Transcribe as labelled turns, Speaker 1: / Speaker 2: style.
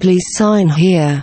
Speaker 1: Please sign here.